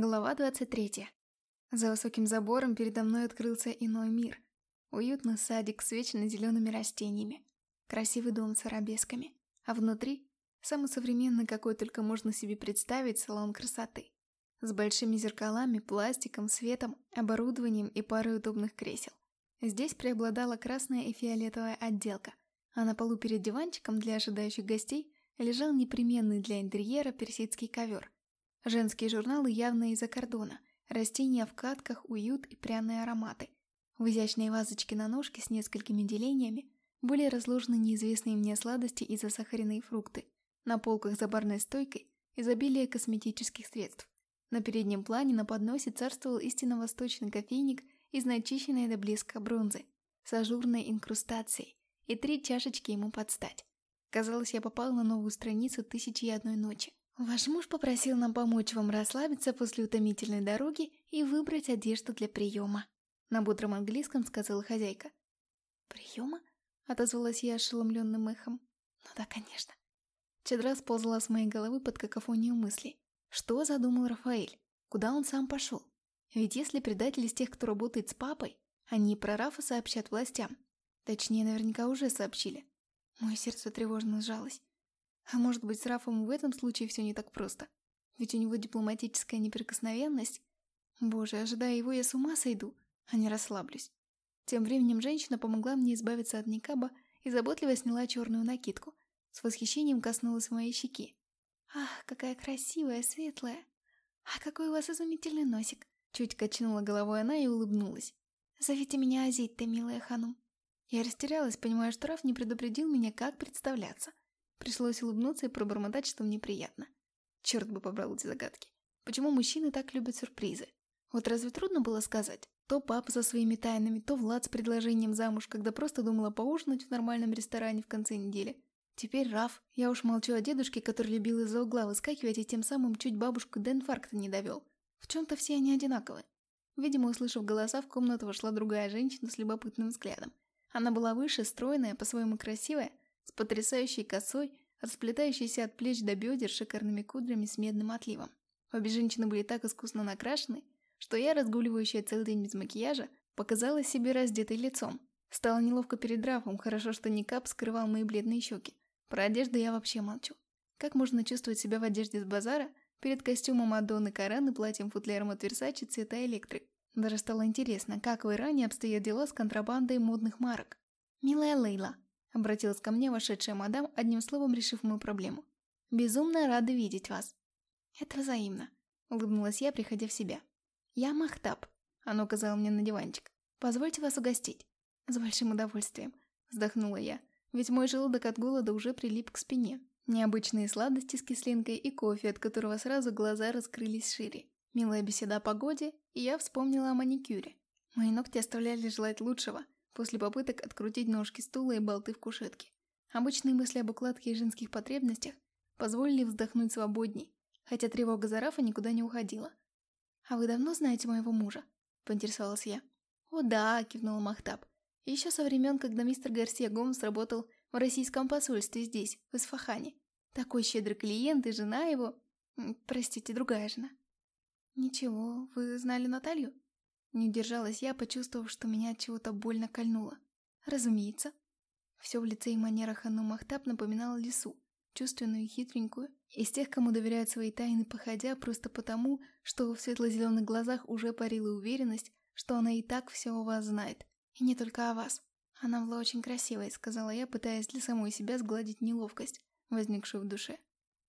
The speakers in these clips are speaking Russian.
Глава 23. За высоким забором передо мной открылся иной мир. Уютный садик с вечно зелеными растениями. Красивый дом с арабесками. А внутри самый современный, какой только можно себе представить, салон красоты. С большими зеркалами, пластиком, светом, оборудованием и парой удобных кресел. Здесь преобладала красная и фиолетовая отделка, а на полу перед диванчиком для ожидающих гостей лежал непременный для интерьера персидский ковер – Женские журналы явно из-за кордона. Растения в катках, уют и пряные ароматы. В изящной вазочке на ножке с несколькими делениями были разложены неизвестные мне сладости и засахаренные фрукты. На полках за барной стойкой изобилие косметических средств. На переднем плане на подносе царствовал истинно восточный кофейник из начищенной до блеска бронзы, с ажурной инкрустацией, и три чашечки ему подстать. Казалось, я попал на новую страницу «Тысячи и одной ночи». Ваш муж попросил нам помочь вам расслабиться после утомительной дороги и выбрать одежду для приема. На бодром английском сказала хозяйка. Приема? Отозвалась я ошеломленным эхом. Ну да, конечно. Чедра сползла с моей головы под какофонию мыслей. Что задумал Рафаэль? Куда он сам пошел? Ведь если предатель из тех, кто работает с папой, они про Рафа сообщат властям. Точнее, наверняка уже сообщили. Мое сердце тревожно сжалось. А может быть, с Рафом в этом случае все не так просто? Ведь у него дипломатическая неприкосновенность. Боже, ожидая его, я с ума сойду, а не расслаблюсь. Тем временем женщина помогла мне избавиться от никаба и заботливо сняла черную накидку. С восхищением коснулась моей щеки. «Ах, какая красивая, светлая! А какой у вас изумительный носик!» Чуть качнула головой она и улыбнулась. «Зовите меня Азит, милая ханум». Я растерялась, понимая, что Раф не предупредил меня, как представляться. Пришлось улыбнуться и пробормотать, что мне приятно. Черт бы побрал эти загадки. Почему мужчины так любят сюрпризы? Вот разве трудно было сказать? То папа со своими тайнами, то Влад с предложением замуж, когда просто думала поужинать в нормальном ресторане в конце недели. Теперь Раф. Я уж молчу о дедушке, который любил из-за угла выскакивать и тем самым чуть бабушку до инфаркта не довел. В чем-то все они одинаковы. Видимо, услышав голоса, в комнату вошла другая женщина с любопытным взглядом. Она была выше, стройная, по-своему красивая, с потрясающей косой, расплетающейся от плеч до бедер шикарными кудрями с медным отливом. Обе женщины были так искусно накрашены, что я, разгуливающая целый день без макияжа, показала себе раздетой лицом. Стало неловко перед Рафом, хорошо, что никап скрывал мои бледные щеки. Про одежду я вообще молчу. Как можно чувствовать себя в одежде с базара перед костюмом Мадонны Карен и платьем-футляром от Версачи цвета электрик? Даже стало интересно, как в Иране обстоят дела с контрабандой модных марок. «Милая Лейла», Обратилась ко мне вошедшая мадам, одним словом решив мою проблему. «Безумно рада видеть вас». «Это взаимно», — улыбнулась я, приходя в себя. «Я Махтаб», — она указала мне на диванчик. «Позвольте вас угостить». «С большим удовольствием», — вздохнула я, ведь мой желудок от голода уже прилип к спине. Необычные сладости с кислинкой и кофе, от которого сразу глаза раскрылись шире. Милая беседа о погоде, и я вспомнила о маникюре. Мои ногти оставляли желать лучшего, после попыток открутить ножки стула и болты в кушетке. Обычные мысли об укладке и женских потребностях позволили вздохнуть свободней, хотя тревога за Рафа никуда не уходила. «А вы давно знаете моего мужа?» – поинтересовалась я. «О да», – кивнул Махтаб. «Еще со времен, когда мистер Гарсия Гомес работал в российском посольстве здесь, в Исфахане. Такой щедрый клиент и жена его... Простите, другая жена». «Ничего, вы знали Наталью?» Не удержалась я, почувствовав, что меня от чего-то больно кольнуло. Разумеется. Все в лице и манерах Анну Махтаб напоминало лису, чувственную и хитренькую, из тех, кому доверяют свои тайны, походя просто потому, что в светло-зеленых глазах уже парила уверенность, что она и так все о вас знает. И не только о вас. Она была очень красивой, сказала я, пытаясь для самой себя сгладить неловкость, возникшую в душе.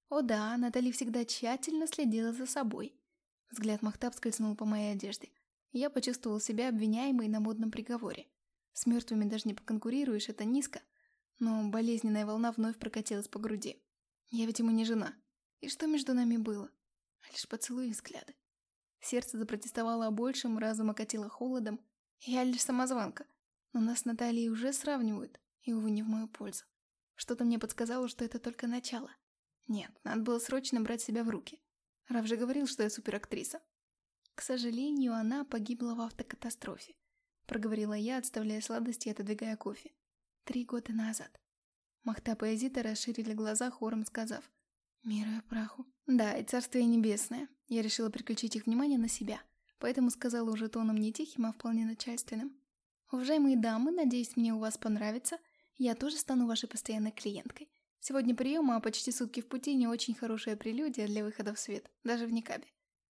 О да, Натали всегда тщательно следила за собой. Взгляд Махтаб скользнул по моей одежде. Я почувствовал себя обвиняемой на модном приговоре. С мертвыми даже не поконкурируешь, это низко. Но болезненная волна вновь прокатилась по груди. Я ведь ему не жена. И что между нами было? Лишь поцелуи и взгляды. Сердце запротестовало о большем, разум окатило холодом. Я лишь самозванка. Но нас с Натальей уже сравнивают, и, увы, не в мою пользу. Что-то мне подсказало, что это только начало. Нет, надо было срочно брать себя в руки. Рав же говорил, что я суперактриса. К сожалению, она погибла в автокатастрофе. Проговорила я, отставляя сладости и отодвигая кофе. Три года назад. Махтаб и Азита расширили глаза, хором сказав «Мира праху». Да, и царствие небесное. Я решила переключить их внимание на себя, поэтому сказала уже тоном не тихим, а вполне начальственным. Уважаемые дамы, надеюсь, мне у вас понравится. Я тоже стану вашей постоянной клиенткой. Сегодня прием, а почти сутки в пути не очень хорошая прелюдия для выхода в свет, даже в никабе.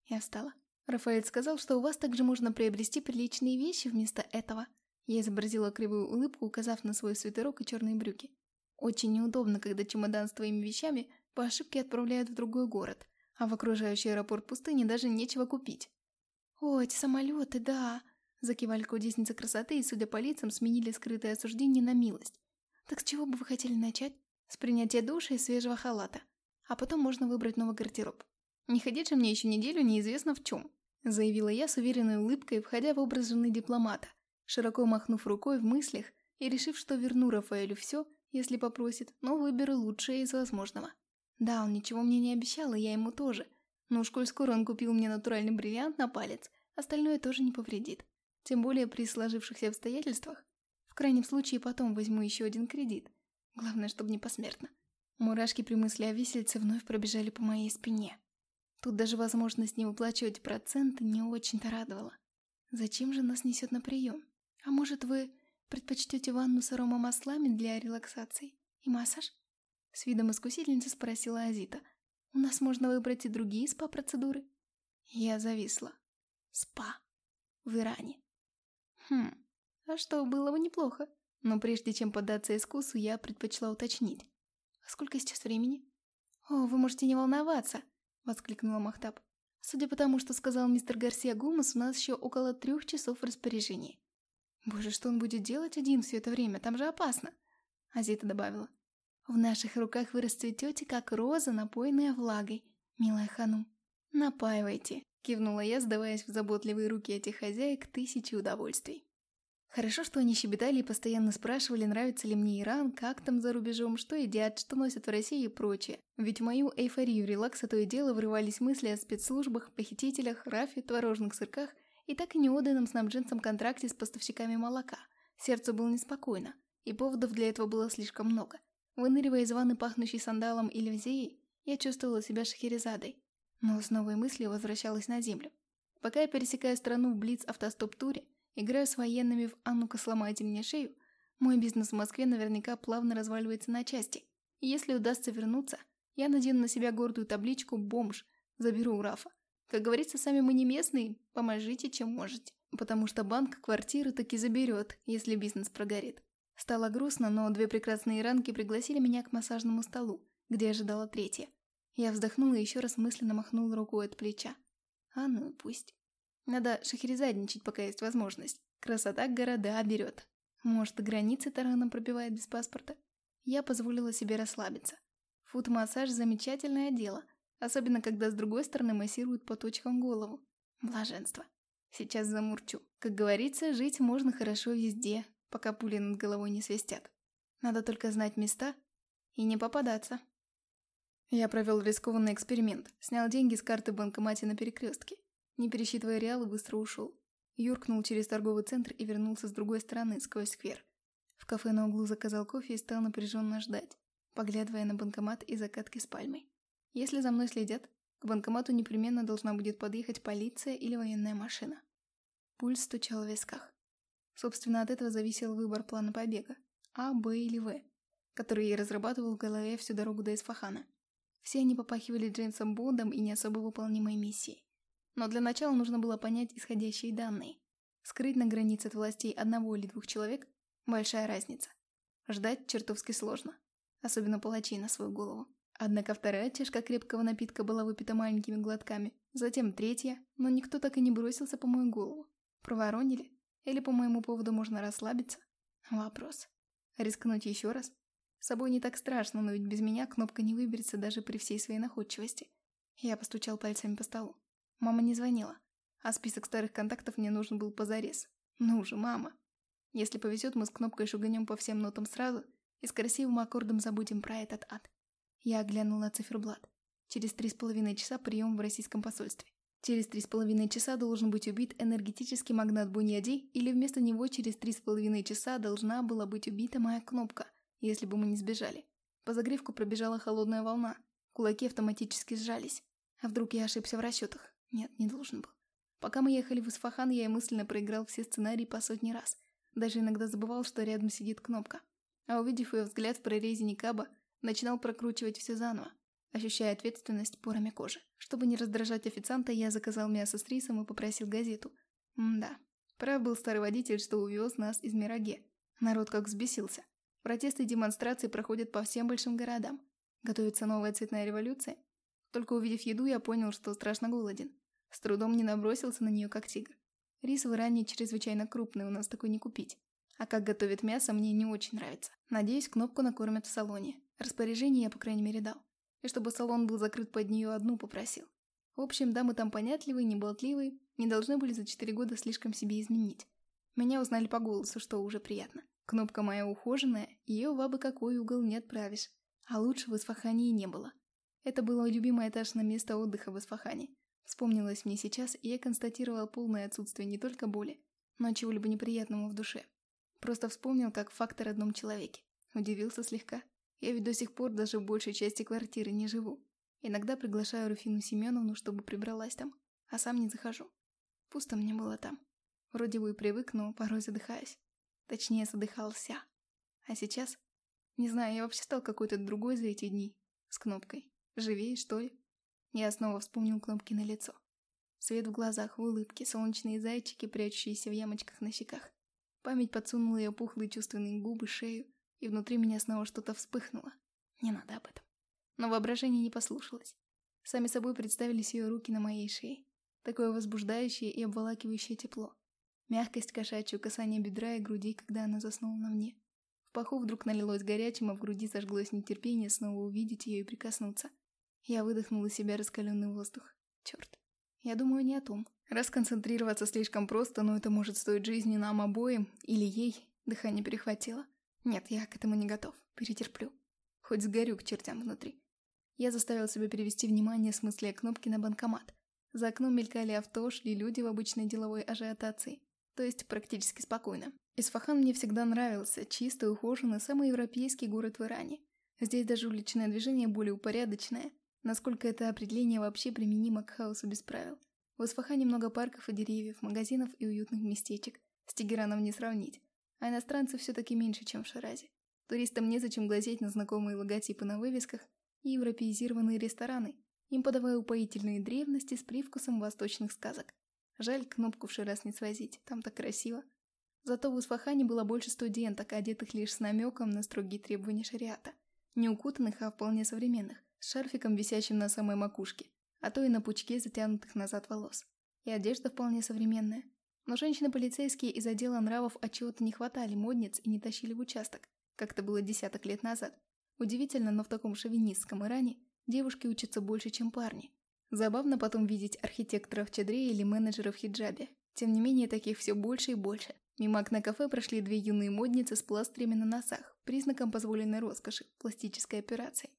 Я встала. Рафаэль сказал, что у вас также можно приобрести приличные вещи вместо этого. Я изобразила кривую улыбку, указав на свой свитерок и черные брюки. Очень неудобно, когда чемодан с твоими вещами по ошибке отправляют в другой город, а в окружающий аэропорт пустыни даже нечего купить. «О, эти самолеты, да!» Закивали кудесницы красоты и, судя по лицам, сменили скрытое осуждение на милость. «Так с чего бы вы хотели начать?» «С принятия душа и свежего халата. А потом можно выбрать новый гардероб. Не ходить же мне еще неделю неизвестно в чем», заявила я с уверенной улыбкой, входя в образ жены дипломата, широко махнув рукой в мыслях и решив, что верну Рафаэлю все, если попросит, но выберу лучшее из возможного. Да, он ничего мне не обещал, и я ему тоже. Но уж коль скоро он купил мне натуральный бриллиант на палец, остальное тоже не повредит. Тем более при сложившихся обстоятельствах. В крайнем случае потом возьму еще один кредит. Главное, чтобы не посмертно. Мурашки при мысли о висельце вновь пробежали по моей спине. Тут даже возможность не выплачивать проценты не очень-то радовала. Зачем же нас несет на прием? А может вы предпочтете ванну с аромамаслами для релаксации и массаж? С видом искусительницы спросила Азита. У нас можно выбрать и другие спа-процедуры. Я зависла. Спа. В Иране. Хм, а что, было бы неплохо. Но прежде чем поддаться искусу, я предпочла уточнить. А сколько сейчас времени? О, вы можете не волноваться, воскликнула Махтаб. Судя по тому, что сказал мистер Гарсия Гумас, у нас еще около трех часов в распоряжении. Боже, что он будет делать один все это время? Там же опасно. Азита добавила. В наших руках вы расцветете, как роза, напоенная влагой, милая хану. Напаивайте, кивнула я, сдаваясь в заботливые руки этих хозяек тысячи удовольствий. Хорошо, что они щебетали и постоянно спрашивали, нравится ли мне Иран, как там за рубежом, что едят, что носят в России и прочее. Ведь в мою эйфорию релакса то и дело врывались мысли о спецслужбах, похитителях, рафе, творожных сырках и так и не отданном снабженцам контракте с поставщиками молока. Сердце было неспокойно, и поводов для этого было слишком много. Выныривая из ванны, пахнущей сандалом или взеей, я чувствовала себя шахерезадой. Но с новой мыслью возвращалась на землю. Пока я пересекаю страну в Блиц-автостоп-туре, играю с военными в «А сломайте мне шею», мой бизнес в Москве наверняка плавно разваливается на части. Если удастся вернуться, я надену на себя гордую табличку «Бомж», заберу у Рафа. Как говорится, сами мы не местные, поможите, чем можете. Потому что банк квартиру таки заберет, если бизнес прогорит. Стало грустно, но две прекрасные ранки пригласили меня к массажному столу, где ожидала третья. Я вздохнула и еще раз мысленно махнула рукой от плеча. А ну пусть. Надо шахерезадничать, пока есть возможность. Красота города берет. Может, границы тараном пробивает без паспорта. Я позволила себе расслабиться. Фут-массаж – замечательное дело, особенно когда с другой стороны массируют по точкам голову. Блаженство. Сейчас замурчу. Как говорится, жить можно хорошо везде, пока пули над головой не свистят. Надо только знать места и не попадаться. Я провел рискованный эксперимент, снял деньги с карты банкомате на перекрестке. Не пересчитывая реалы, быстро ушел. Юркнул через торговый центр и вернулся с другой стороны, сквозь сквер. В кафе на углу заказал кофе и стал напряженно ждать, поглядывая на банкомат и закатки с пальмой. Если за мной следят, к банкомату непременно должна будет подъехать полиция или военная машина. Пульс стучал в висках. Собственно, от этого зависел выбор плана побега – А, Б или В, который я разрабатывал в голове всю дорогу до Исфахана. Все они попахивали Джеймсом Бондом и не особо выполнимой миссией. Но для начала нужно было понять исходящие данные. Скрыть на границе от властей одного или двух человек – большая разница. Ждать чертовски сложно, особенно палачей на свою голову. Однако вторая чашка крепкого напитка была выпита маленькими глотками, затем третья, но никто так и не бросился по мою голову. Проворонили? Или по моему поводу можно расслабиться? Вопрос. Рискнуть еще раз? С собой не так страшно, но ведь без меня кнопка не выберется даже при всей своей находчивости. Я постучал пальцами по столу. Мама не звонила, а список старых контактов мне нужен был позарез. Ну же, мама. Если повезет, мы с кнопкой шуганем по всем нотам сразу и с красивым аккордом забудем про этот ад. Я оглянул на циферблат. Через три с половиной часа прием в российском посольстве. Через три с половиной часа должен быть убит энергетический магнат Буньяди, или вместо него через три с половиной часа должна была быть убита моя кнопка, если бы мы не сбежали. По загривку пробежала холодная волна. Кулаки автоматически сжались. А вдруг я ошибся в расчетах? Нет, не должен был. Пока мы ехали в Исфахан, я и мысленно проиграл все сценарии по сотни раз. Даже иногда забывал, что рядом сидит кнопка. А увидев ее взгляд в прорезе Никаба, начинал прокручивать все заново, ощущая ответственность порами кожи. Чтобы не раздражать официанта, я заказал мясо с рисом и попросил газету. М-да. Прав был старый водитель, что увез нас из Мираге. Народ как взбесился. Протесты и демонстрации проходят по всем большим городам. Готовится новая цветная революция. Только увидев еду, я понял, что страшно голоден. С трудом не набросился на нее, как тигр. Рис в Иране чрезвычайно крупный, у нас такой не купить. А как готовят мясо, мне не очень нравится. Надеюсь, кнопку накормят в салоне. Распоряжение я, по крайней мере, дал. И чтобы салон был закрыт под нее одну, попросил. В общем, дамы там понятливые, неболтливые, не должны были за четыре года слишком себе изменить. Меня узнали по голосу, что уже приятно. Кнопка моя ухоженная, ее в абы какой угол не отправишь. А лучше в Исфахане не было. Это было любимое этажное место отдыха в Исфахане. Вспомнилось мне сейчас, и я констатировал полное отсутствие не только боли, но чего-либо неприятного в душе. Просто вспомнил, как факт о родном человеке. Удивился слегка. Я ведь до сих пор даже в большей части квартиры не живу. Иногда приглашаю Руфину Семеновну, чтобы прибралась там, а сам не захожу. Пусто мне было там. Вроде бы и привык, но порой задыхаюсь. Точнее, задыхался. А сейчас? Не знаю, я вообще стал какой-то другой за эти дни. С кнопкой. Живее, что ли? Я снова вспомнил кнопки на лицо. Свет в глазах, в улыбке, солнечные зайчики, прячущиеся в ямочках на щеках. Память подсунула ее пухлые чувственные губы, шею, и внутри меня снова что-то вспыхнуло. Не надо об этом. Но воображение не послушалось. Сами собой представились ее руки на моей шее. Такое возбуждающее и обволакивающее тепло. Мягкость кошачьего касания бедра и груди, когда она заснула на мне. В паху вдруг налилось горячим, а в груди сожглось нетерпение снова увидеть ее и прикоснуться. Я выдохнула из себя раскаленный воздух. Черт. Я думаю не о том. Расконцентрироваться слишком просто, но это может стоить жизни нам обоим или ей. Дыхание перехватило. Нет, я к этому не готов. Перетерплю. Хоть сгорю к чертям внутри. Я заставил себя перевести внимание с мысли о кнопке на банкомат. За окном мелькали авто, шли люди в обычной деловой ажиотации то есть практически спокойно. Исфахан мне всегда нравился, чистый, ухоженный, самый европейский город в Иране. Здесь даже уличное движение более упорядоченное, насколько это определение вообще применимо к хаосу без правил. В Исфахане много парков и деревьев, магазинов и уютных местечек. С Тегераном не сравнить. А иностранцев все-таки меньше, чем в Ширазе. Туристам незачем глазеть на знакомые логотипы на вывесках и европеизированные рестораны, им подавая упоительные древности с привкусом восточных сказок. Жаль, кнопку в Шираз не свозить, там так красиво. Зато в Усфахане было больше студенток, одетых лишь с намеком на строгие требования шариата. Не укутанных, а вполне современных, с шарфиком, висящим на самой макушке, а то и на пучке затянутых назад волос. И одежда вполне современная. Но женщины-полицейские из отдела нравов отчего-то не хватали модниц и не тащили в участок, как это было десяток лет назад. Удивительно, но в таком шовинистском Иране девушки учатся больше, чем парни. Забавно потом видеть архитекторов в чадре или менеджеров в хиджабе. Тем не менее, таких все больше и больше. Мимо окна кафе прошли две юные модницы с пластырями на носах, признаком позволенной роскоши, пластической операции.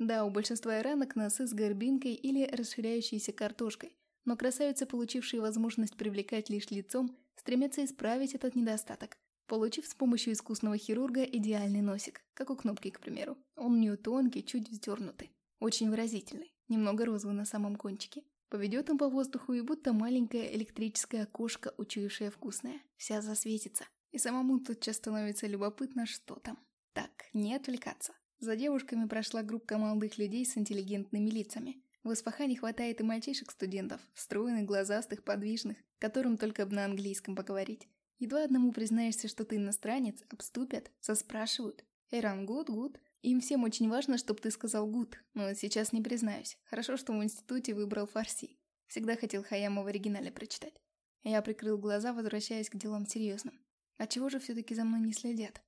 Да, у большинства иранок носы с горбинкой или расширяющейся картошкой, но красавицы, получившие возможность привлекать лишь лицом, стремятся исправить этот недостаток, получив с помощью искусного хирурга идеальный носик, как у кнопки, к примеру. Он у тонкий, чуть вздернутый, очень выразительный немного розовый на самом кончике. Поведет он по воздуху и будто маленькое электрическое окошко, учуявшее вкусное. Вся засветится. И самому тотчас становится любопытно, что там. Так, не отвлекаться. За девушками прошла группа молодых людей с интеллигентными лицами. В Исфахане хватает и мальчишек-студентов, стройных, глазастых, подвижных, которым только на английском поговорить. Едва одному признаешься, что ты иностранец, обступят, заспрашивают. «Иран, good, good», им всем очень важно, чтобы ты сказал «good», но сейчас не признаюсь. Хорошо, что в институте выбрал фарси. Всегда хотел Хаяма в оригинале прочитать. Я прикрыл глаза, возвращаясь к делам серьезным. А чего же все-таки за мной не следят?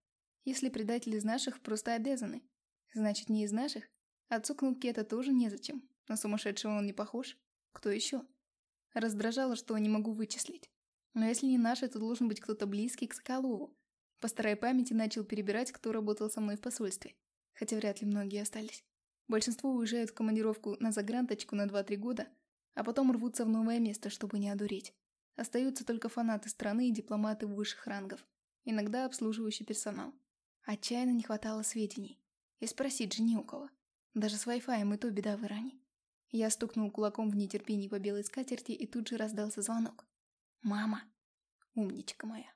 Если предатели из наших просто обязаны. Значит, не из наших? Отцу кнопки это тоже незачем. На сумасшедшего он не похож. Кто еще? Раздражало, что не могу вычислить. Но если не наши, то должен быть кто-то близкий к Соколову. По старой памяти начал перебирать, кто работал со мной в посольстве хотя вряд ли многие остались. Большинство уезжают в командировку на загранточку на 2-3 года, а потом рвутся в новое место, чтобы не одуреть. Остаются только фанаты страны и дипломаты высших рангов, иногда обслуживающий персонал. Отчаянно не хватало сведений. И спросить же не у кого. Даже с Wi-Fi и то беда в Иране. Я стукнул кулаком в нетерпении по белой скатерти, и тут же раздался звонок. «Мама!» Умничка моя.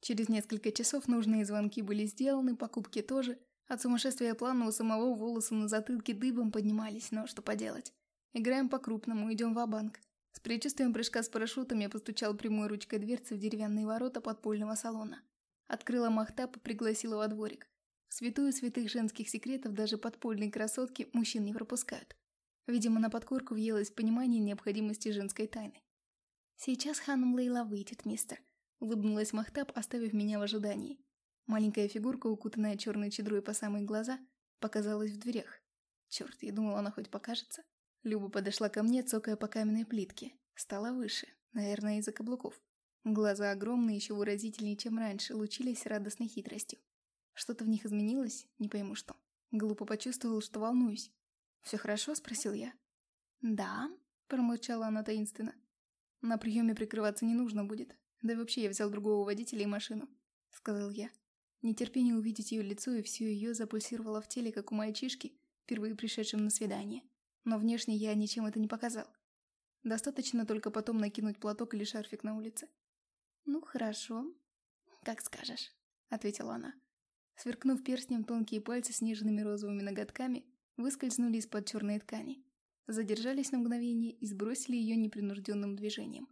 Через несколько часов нужные звонки были сделаны, покупки тоже. От сумасшествия плана у самого волосы на затылке дыбом поднимались, но что поделать. Играем по-крупному, идем в банк С предчувствием прыжка с парашютом я постучал прямой ручкой дверцы в деревянные ворота подпольного салона. Открыла Махтаб и пригласила во дворик. Святую святых женских секретов даже подпольные красотки мужчин не пропускают. Видимо, на подкорку въелось понимание необходимости женской тайны. «Сейчас ханом Лейла выйдет, мистер», — улыбнулась Махтаб, оставив меня в ожидании. Маленькая фигурка, укутанная черной чедрой по самые глаза, показалась в дверях. Черт, я думала, она хоть покажется. Люба подошла ко мне, цокая по каменной плитке. Стала выше, наверное, из-за каблуков. Глаза огромные, еще выразительнее, чем раньше, лучились радостной хитростью. Что-то в них изменилось, не пойму что. Глупо почувствовал, что волнуюсь. «Все хорошо?» – спросил я. «Да», – промолчала она таинственно. «На приеме прикрываться не нужно будет. Да и вообще я взял другого водителя и машину», – сказал я. Нетерпение увидеть ее лицо и все ее запульсировало в теле, как у мальчишки, впервые пришедшим на свидание. Но внешне я ничем это не показал. Достаточно только потом накинуть платок или шарфик на улице. «Ну, хорошо. Как скажешь», — ответила она. Сверкнув перстнем, тонкие пальцы с нежными розовыми ноготками выскользнули из-под черной ткани, задержались на мгновение и сбросили ее непринужденным движением.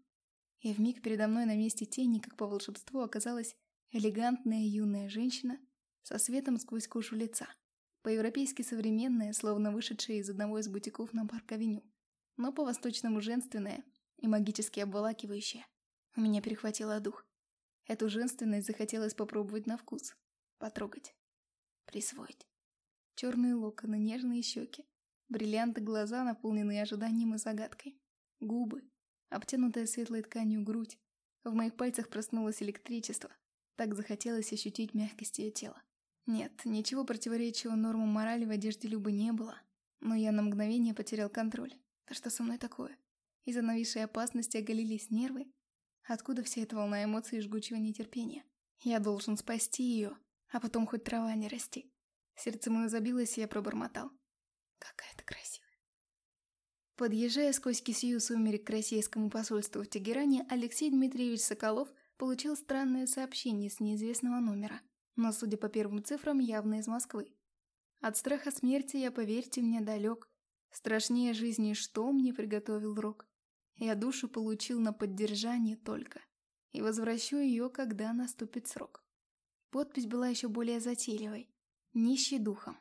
И вмиг передо мной на месте тени, как по волшебству, оказалась элегантная юная женщина со светом сквозь кожу лица, по-европейски современная, словно вышедшая из одного из бутиков на парк-авеню, но по-восточному женственная и магически обволакивающая. У меня перехватило дух. Эту женственность захотелось попробовать на вкус потрогать, присвоить. Черные локоны, нежные щеки, бриллианты глаза, наполненные ожиданием и загадкой, губы, обтянутая светлой тканью грудь. В моих пальцах проснулось электричество. Так захотелось ощутить мягкость ее тела. Нет, ничего противоречивого нормам морали в одежде Любы не было. Но я на мгновение потерял контроль. Да что со мной такое? Из-за нависшей опасности оголились нервы? Откуда вся эта волна эмоций и жгучего нетерпения? Я должен спасти ее а потом хоть трава не расти. Сердце мое забилось, и я пробормотал. Какая ты красивая. Подъезжая сквозь кисью сумерек к российскому посольству в Тегеране, Алексей Дмитриевич Соколов получил странное сообщение с неизвестного номера, но, судя по первым цифрам, явно из Москвы. От страха смерти я, поверьте мне, далек. Страшнее жизни что мне приготовил рок. Я душу получил на поддержание только. И возвращу ее, когда наступит срок. Подпись была еще более затейливой. Нищий духом.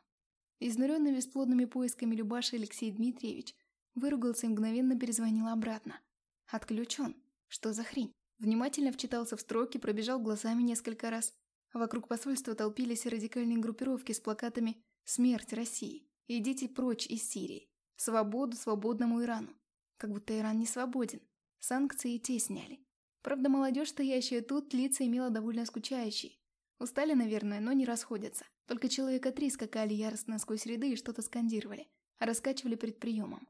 Изнуренный бесплодными поисками Любаша Алексей Дмитриевич выругался и мгновенно перезвонил обратно. Отключен. Что за хрень? Внимательно вчитался в строки, пробежал глазами несколько раз. Вокруг посольства толпились радикальные группировки с плакатами «Смерть России», «Идите прочь из Сирии», «Свободу свободному Ирану». Как будто Иран не свободен. Санкции и те сняли. Правда, молодежь, стоящая тут, лица имела довольно скучающие. Устали, наверное, но не расходятся. Только человека три скакали яростно сквозь ряды и что-то скандировали, а раскачивали перед приемом.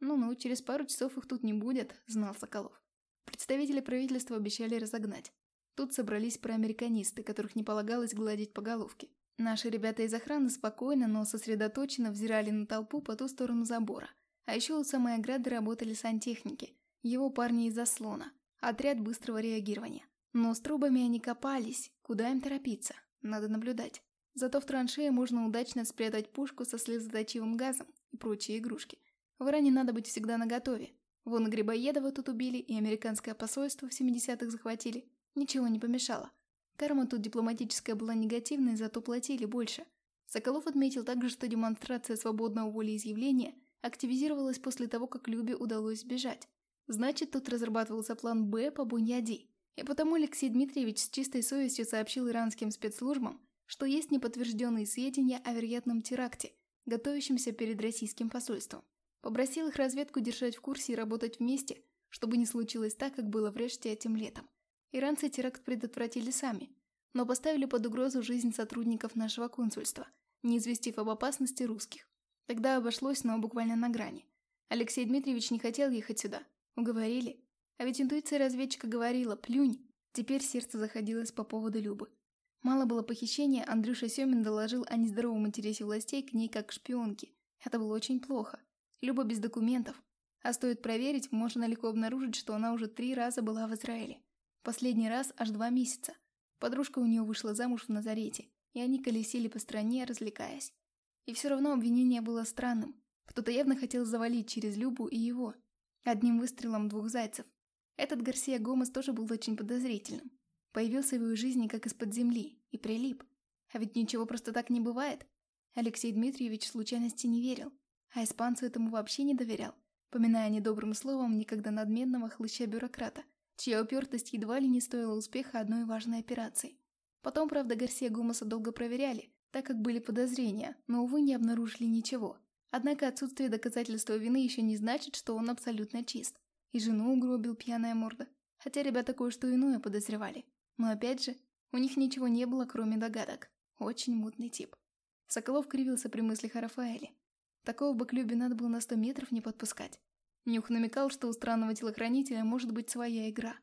«Ну-ну, через пару часов их тут не будет», — знал Соколов. Представители правительства обещали разогнать. Тут собрались проамериканисты, которых не полагалось гладить по головке. Наши ребята из охраны спокойно, но сосредоточенно взирали на толпу по ту сторону забора. А еще у самой ограды работали сантехники, его парни из заслона, отряд быстрого реагирования. Но с трубами они копались, куда им торопиться, надо наблюдать. Зато в траншее можно удачно спрятать пушку со слезоточивым газом и прочие игрушки. В Иране надо быть всегда наготове. Вон Грибоедова тут убили, и американское посольство в 70-х захватили. Ничего не помешало. Карма тут дипломатическая была негативной, зато платили больше. Соколов отметил также, что демонстрация свободного волеизъявления активизировалась после того, как Любе удалось сбежать. Значит, тут разрабатывался план «Б» по Буньяди. И потому Алексей Дмитриевич с чистой совестью сообщил иранским спецслужбам, что есть неподтвержденные сведения о вероятном теракте, готовящемся перед российским посольством. Попросил их разведку держать в курсе и работать вместе, чтобы не случилось так, как было в Реште этим летом. Иранцы теракт предотвратили сами, но поставили под угрозу жизнь сотрудников нашего консульства, не известив об опасности русских. Тогда обошлось, но буквально на грани. Алексей Дмитриевич не хотел ехать сюда. Уговорили. А ведь интуиция разведчика говорила «плюнь». Теперь сердце заходилось по поводу Любы. Мало было похищения, Андрюша Семин доложил о нездоровом интересе властей к ней как к шпионке. Это было очень плохо. Люба без документов. А стоит проверить, можно легко обнаружить, что она уже три раза была в Израиле. Последний раз аж два месяца. Подружка у нее вышла замуж в Назарете, и они колесили по стране, развлекаясь. И все равно обвинение было странным. Кто-то явно хотел завалить через Любу и его. Одним выстрелом двух зайцев. Этот Гарсия Гомес тоже был очень подозрительным. Появился в его жизни как из-под земли и прилип. А ведь ничего просто так не бывает. Алексей Дмитриевич случайности не верил, а испанцу этому вообще не доверял, поминая недобрым словом никогда надменного хлыща-бюрократа, чья упертость едва ли не стоила успеха одной важной операции. Потом, правда, Гарсия Гомеса долго проверяли, так как были подозрения, но, увы, не обнаружили ничего. Однако отсутствие доказательства вины еще не значит, что он абсолютно чист. И жену угробил пьяная морда. Хотя ребята кое-что иное подозревали. Но опять же, у них ничего не было, кроме догадок. Очень мутный тип. Соколов кривился при мыслях о Рафаэле. Такого бы к Любе надо было на сто метров не подпускать. Нюх намекал, что у странного телохранителя может быть своя игра.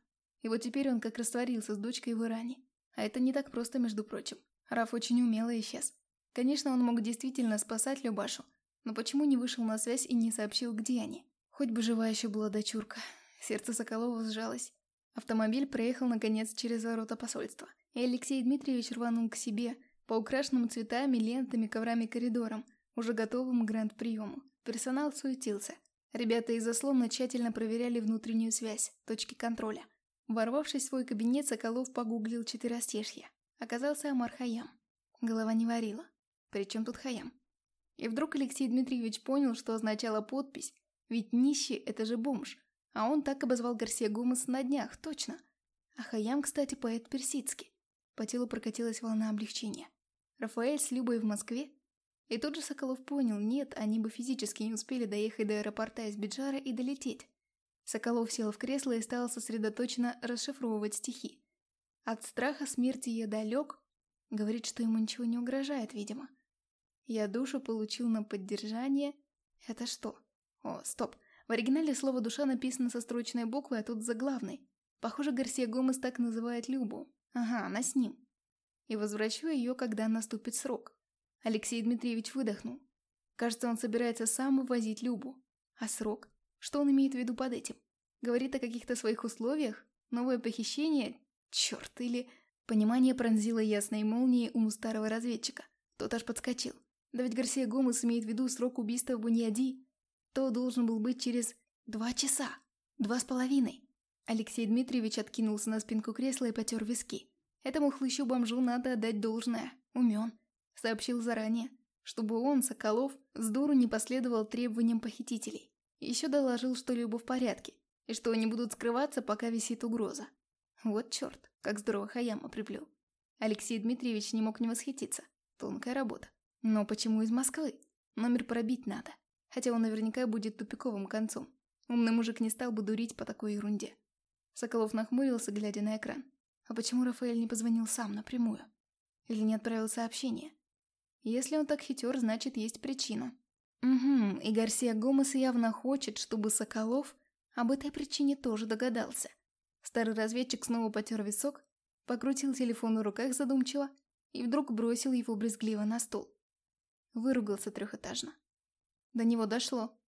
И вот теперь он как растворился с дочкой в Иране. А это не так просто, между прочим. Раф очень умело исчез. Конечно, он мог действительно спасать Любашу, но почему не вышел на связь и не сообщил, где они? Хоть бы жива еще была дочурка. Сердце Соколова сжалось. Автомобиль проехал, наконец, через ворота посольства. И Алексей Дмитриевич рванул к себе, по украшенным цветами, лентами, коврами коридорам, уже готовым к гранд-приему. Персонал суетился. Ребята из заслона тщательно проверяли внутреннюю связь, точки контроля. Ворвавшись в свой кабинет, Соколов погуглил четыростежье. Оказался Амар Хаям. Голова не варила. Причем тут Хаям? И вдруг Алексей Дмитриевич понял, что означала подпись, ведь нищий – это же бомж, а он так обозвал Гарсия Гомеса на днях, точно. А Хаям, кстати, поэт персидский. По телу прокатилась волна облегчения. Рафаэль с Любой в Москве? И тут же Соколов понял, нет, они бы физически не успели доехать до аэропорта из Биджара и долететь. Соколов сел в кресло и стал сосредоточенно расшифровывать стихи. От страха смерти я далек, говорит, что ему ничего не угрожает, видимо. Я душу получил на поддержание. Это что? О, стоп. В оригинале слово «душа» написано со строчной буквы, а тут заглавной. Похоже, Гарсия Гомес так называет Любу. Ага, она с ним. И возвращу ее, когда наступит срок. Алексей Дмитриевич выдохнул. Кажется, он собирается сам вывозить Любу. А срок? Что он имеет в виду под этим? Говорит о каких-то своих условиях? Новое похищение? Черт, или... Понимание пронзило ясной молнией ум старого разведчика. Тот аж подскочил. Да ведь Гарсия Гомес имеет в виду срок убийства в Буниади. То должен был быть через два часа. Два с половиной. Алексей Дмитриевич откинулся на спинку кресла и потер виски. Этому хлыщу-бомжу надо отдать должное. Умен. Сообщил заранее. Чтобы он, Соколов, с дуру не последовал требованиям похитителей. Еще доложил, что Люба в порядке. И что они будут скрываться, пока висит угроза. Вот черт, как здорово Хаяма приплел. Алексей Дмитриевич не мог не восхититься. Тонкая работа. Но почему из Москвы? Номер пробить надо. Хотя он наверняка будет тупиковым концом. Умный мужик не стал бы дурить по такой ерунде. Соколов нахмурился, глядя на экран. А почему Рафаэль не позвонил сам напрямую? Или не отправил сообщение? Если он так хитер, значит, есть причина. Угу, и Гарсия Гомес явно хочет, чтобы Соколов об этой причине тоже догадался. Старый разведчик снова потер висок, покрутил телефон в руках задумчиво и вдруг бросил его брезгливо на стол. Выругался трехэтажно. До него дошло.